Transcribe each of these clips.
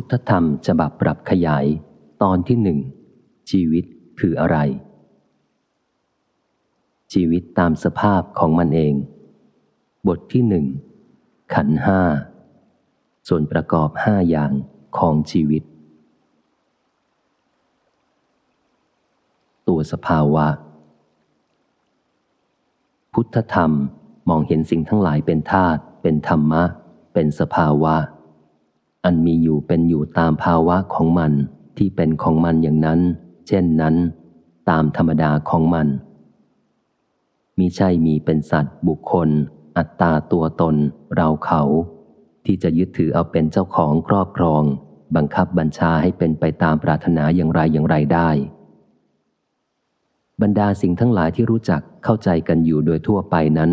พุทธธรรมฉบับปรับขยาย ตอนที่หนึ่ง ชีวิตคืออะไร ชีวิตตามสภาพของมันเอง บทที่หนึ่ง ขันห้า ส่วนประกอบห้าอย่างของชีวิต ตัวสภาวะ พุทธธรรมมองเห็นสิ่งทั้งหลายเป็นธาตุเป็นธรรมะ เป็นสภาวะ อันมีอยู่เป็นอยู่ตามภาวะของมันที่เป็นของมันอย่างนั้น เช่นนั้น ตามธรรมดาของมันมิใช่มีเป็นสัตว์บุคคล อัตตาตัวตน เราเขา ที่จะยึดถือเอาเป็นเจ้าของครอบครอง บังคับบัญชาให้เป็นไปตามปรารถนาอย่างไรอย่างไรได้ บรรดาสิ่งทั้งหลายที่รู้จักเข้าใจกันอยู่โดยทั่วไปนั้น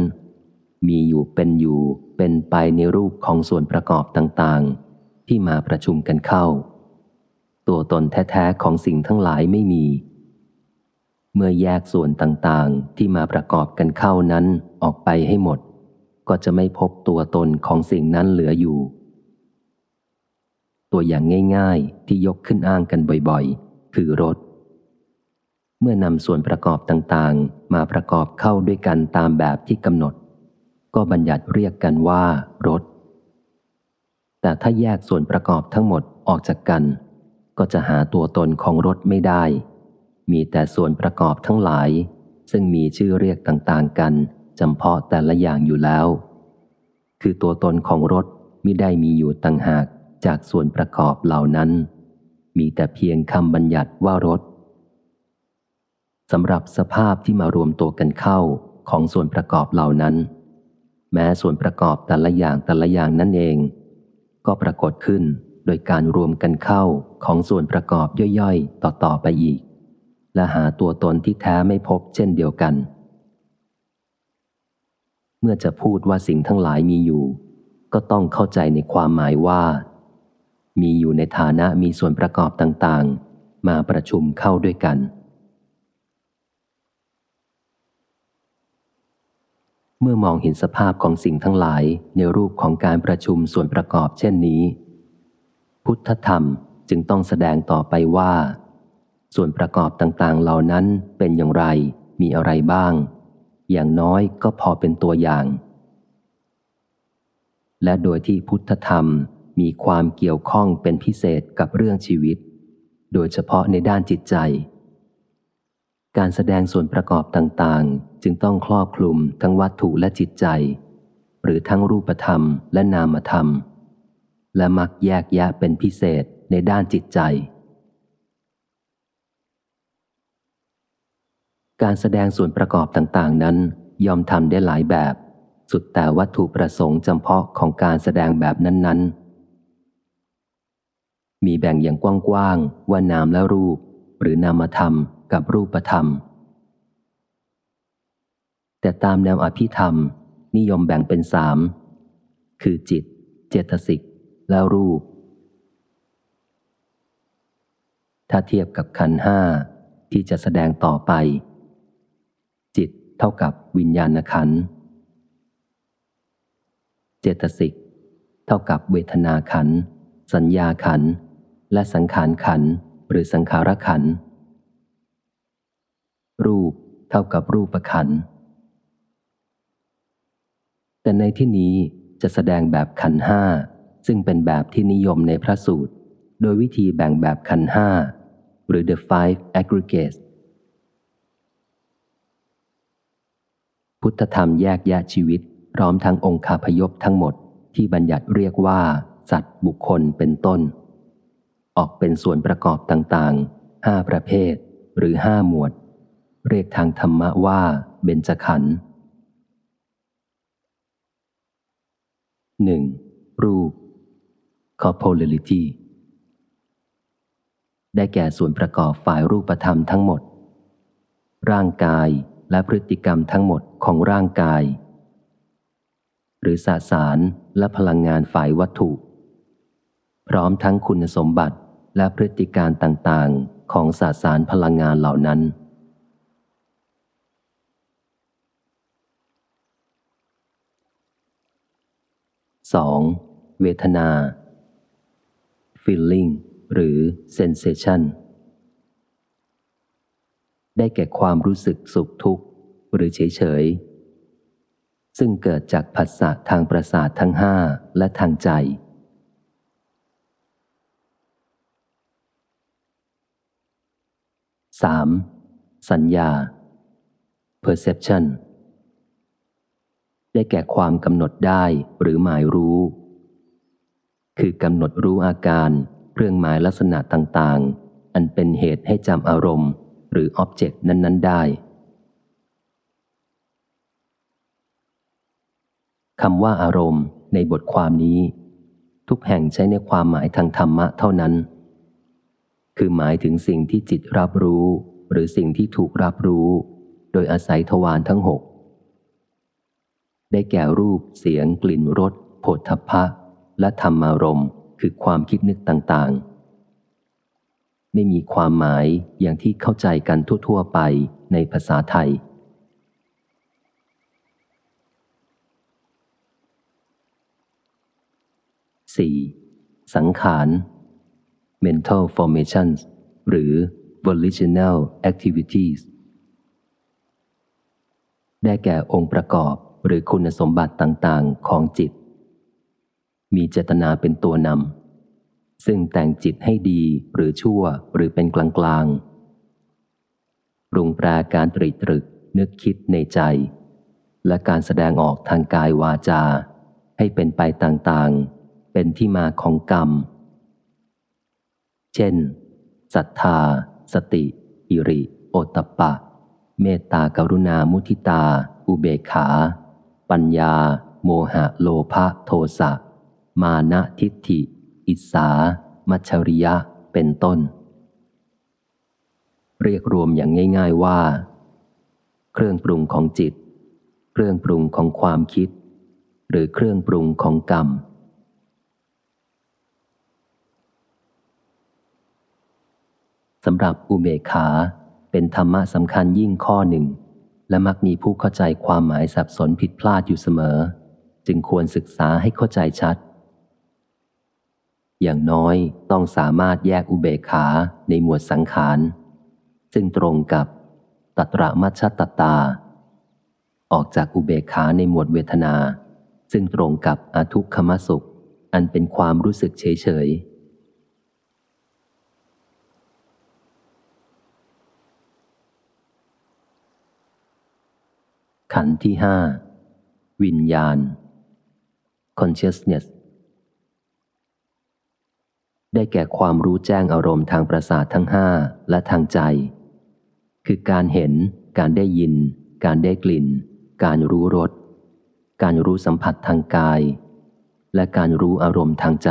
มีอยู่เป็นอยู่เป็นไปในรูปของส่วนประกอบต่างๆ ที่มาประชุมกันเข้า ตัวตนแท้ๆของสิ่งทั้งหลายไม่มี เมื่อแยกส่วนต่างๆที่มาประกอบกันเข้านั้นออกไปให้หมด ก็จะไม่พบตัวตนของสิ่งนั้นเหลืออยู่ ตัวอย่างง่ายๆที่ยกขึ้นอ้างกันบ่อยๆ คือรถ เมื่อนำส่วนประกอบต่างๆ มาประกอบเข้าด้วยกันตามแบบที่กำหนด ก็บัญญัติเรียกกันว่ารถ แต่ถ้าแยกส่วนประกอบทั้งหมดออกจากกัน ก็จะหาตัวตนของรถไม่ได้ มีแต่ส่วนประกอบทั้งหลาย ซึ่งมีชื่อเรียกต่างๆกันจำเพาะแต่ละอย่างอยู่แล้ว คือตัวตนของรถมิได้มีอยู่ต่างหากจากส่วนประกอบเหล่านั้น มีแต่เพียงคำบัญญัติว่ารถสำหรับสภาพที่มารวมตัวกันเข้าของส่วนประกอบเหล่านั้น แม้ส่วนประกอบแต่ละอย่างแต่ละอย่างนั่นเอง ก็ปรากฏขึ้นโดยการรวมกันเข้าของส่วนประกอบย่อยๆ ต่อๆไปอีก และหาตัวตนที่แท้ไม่พบเช่นเดียวกัน เมื่อจะพูดว่าสิ่งทั้งหลายมีอยู่ ก็ต้องเข้าใจในความหมายว่า มีอยู่ในฐานะมีส่วนประกอบต่างๆ มาประชุมเข้าด้วยกัน เมื่อมองเห็นสภาพของสิ่งทั้งหลายในรูปของการประชุมส่วนประกอบเช่นนี้ พุทธธรรมจึงต้องแสดงต่อไปว่า ส่วนประกอบต่างๆ เหล่านั้นเป็นอย่างไร มีอะไรบ้าง อย่างน้อยก็พอเป็นตัวอย่าง และโดยที่พุทธธรรมมีความเกี่ยวข้องเป็นพิเศษกับเรื่องชีวิต โดยเฉพาะในด้านจิตใจ การแสดงส่วนประกอบต่างๆ จึงต้องครอบคลุมทั้งวัตถุและจิตใจ หรือทั้งรูปธรรมและนามธรรม และมักแยกแยะเป็นพิเศษในด้านจิตใจ การแสดงส่วนประกอบต่างๆ นั้นยอมทำได้หลายแบบ สุดแต่วัตถุประสงค์จำเพาะของการแสดงแบบนั้น ๆ มีแบ่งอย่างกว้างๆว่านามและรูป หรือนามธรรม กับรูปธรรม แต่ตามแนวอภิธรรม นิยมแบ่งเป็นสาม คือจิต เจตสิก และรูป ถ้าเทียบกับขันห้าที่จะแสดงต่อไป จิตเท่ากับวิญญาณขัน เจตสิก เท่ากับเวทนาขัน สัญญาขัน และสังขารขันหรือสังขารขัน รูปเท่ากับรูปขัน แต่ในที่นี้จะแสดงแบบขันห้าซึ่งเป็นแบบที่นิยมในพระสูตร โดยวิธีแบ่งแบบขันห้าหรือ the five aggregates พุทธธรรมแยกแยะชีวิต พร้อมทั้งองค์คาพยพทั้งหมดที่บัญญัติเรียกว่า สัตว์บุคคลเป็นต้น ออกเป็นส่วนประกอบต่างๆห้าประเภท หรือห้าหมวด เรียกทางธรรมะว่าเบญจขันธ์หนึ่งรูป corporeality ได้แก่ส่วนประกอบฝ่ายรูปธรรมทั้งหมด ร่างกายและพฤติกรรมทั้งหมดของร่างกาย หรือสสารและพลังงานฝ่ายวัตถุ พร้อมทั้งคุณสมบัติและพฤติการต่างๆ ของสสารพลังงานเหล่านั้น 2. เวทนา feeling หรือ sensation ได้แก่ความรู้สึกสุขทุกข์ หรือเฉยเฉยซึ่งเกิดจากผัสสะทางประสาททั้งห้าและทางใจ 3. สัญญา perception ได้แก่ความกำหนดได้หรือหมายรู้ คือกำหนดรู้อาการเรื่องหมายลักษณะต่างๆ อันเป็นเหตุให้จำอารมณ์ หรืออ็อบเจกต์นั้น ๆ ได้คำว่าอารมณ์ในบทความนี้ ทุกแห่งใช้ในความหมายทางธรรมะเท่านั้น คือหมายถึงสิ่งที่จิตรับรู้ หรือสิ่งที่ถูกรับรู้ โดยอาศัยทวารทั้งหก ได้แก่รูป เสียง กลิ่นรสโผฏฐัพพะ และธรรมารมณ์ คือความคิดนึกต่างๆ ไม่มีความหมายอย่างที่เข้าใจกันทั่วๆไปในภาษาไทย 4. สังขาร mental formations หรือ volitional activities ได้แก่องค์ประกอบ หรือคุณสมบัติต่างๆ ของจิต มีเจตนาเป็นตัวนำซึ่งแต่งจิตให้ดีหรือชั่วหรือเป็นกลางๆปรุงแปรการตรีตรึกนึกคิดในใจ และการแสดงออกทางกายวาจา ให้เป็นไปต่างๆ เป็นที่มาของกรรม เช่นศรัทธา สติ อิริ โอตตปะ เมตตากรุณามุทิตา อุเบกขา ปัญญา โมหะโลภะโทสะ มานะทิฏฐิ อิสา มัชริยะ เป็นต้น เรียกรวมอย่างง่าย ๆว่า เครื่องปรุงของจิต เครื่องปรุงของความคิด หรือเครื่องปรุงของกรรมสำหรับอุเบกขาเป็นธรรมะสำคัญยิ่งข้อหนึ่ง และมักมีผู้เข้าใจความหมายสับสนผิดพลาดอยู่เสมอ จึงควรศึกษาให้เข้าใจชัด อย่างน้อยต้องสามารถแยกอุเบกขาในหมวดสังขาร ซึ่งตรงกับตัตระมัชชตตา ออกจากอุเบกขาในหมวดเวทนา ซึ่งตรงกับอาทุกขมสุข อันเป็นความรู้สึกเฉยเฉย ขันที่ห้าวิญญาณ consciousness ได้แก่ความรู้แจ้งอารมณ์ทางประสาททั้งห้าและทางใจ คือการเห็น การได้ยิน การได้กลิ่น การรู้รส การรู้สัมผัสทางกาย และการรู้อารมณ์ทางใจ